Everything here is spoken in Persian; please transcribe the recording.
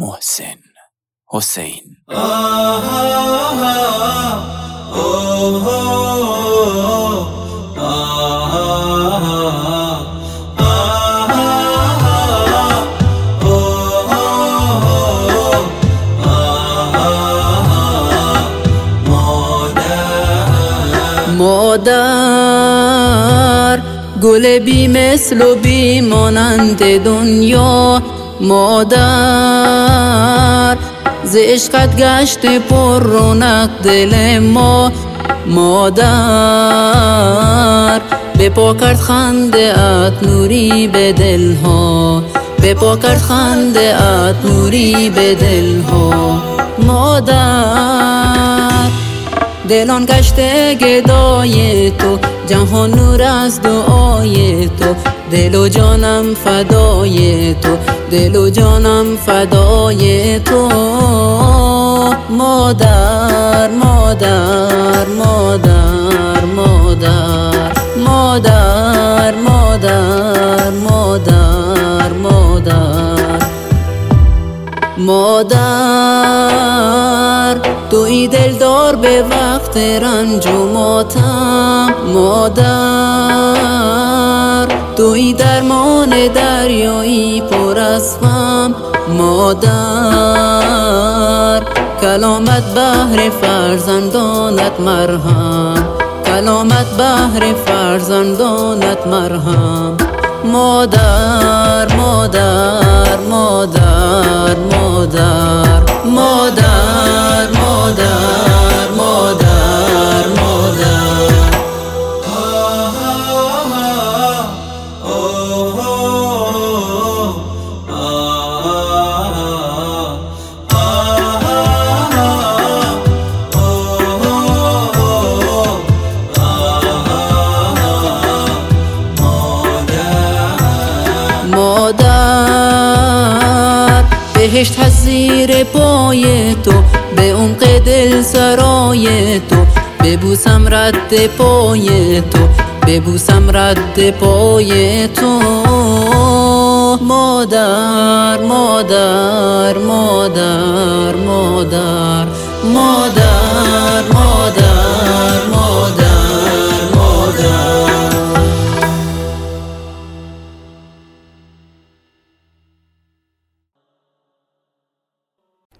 محسن حسین. مادر گل بی مثل و بی مانند دنیا. مادر ز عشقت گشت پر رونق دل ما. مادر به پا کرد خنده ات نوری به دلها. به پا کرد خنده ات نوری به دلها. مادر دلان گشته گدای تو. جهان نور از دعای تو. دل و جانم فدای تو دل و جانم فدای تو. مادر مادر مادر مادر مادر مادر مادر مادر. مادر توی دلدار به وقت رنج و ماتم. مادر توی درمان دریایی پر از غم مادر. کلامت بهر فرزندانت مرهم. کلامت بهر فرزندانت مرهم. مادر مادر مادر مادر. بهشت هست زیر پای تو به عمق دل سرای تو. ببوسم رد پای تو ببوسم رد پای تو. مادر مادر مادر مادر مادر.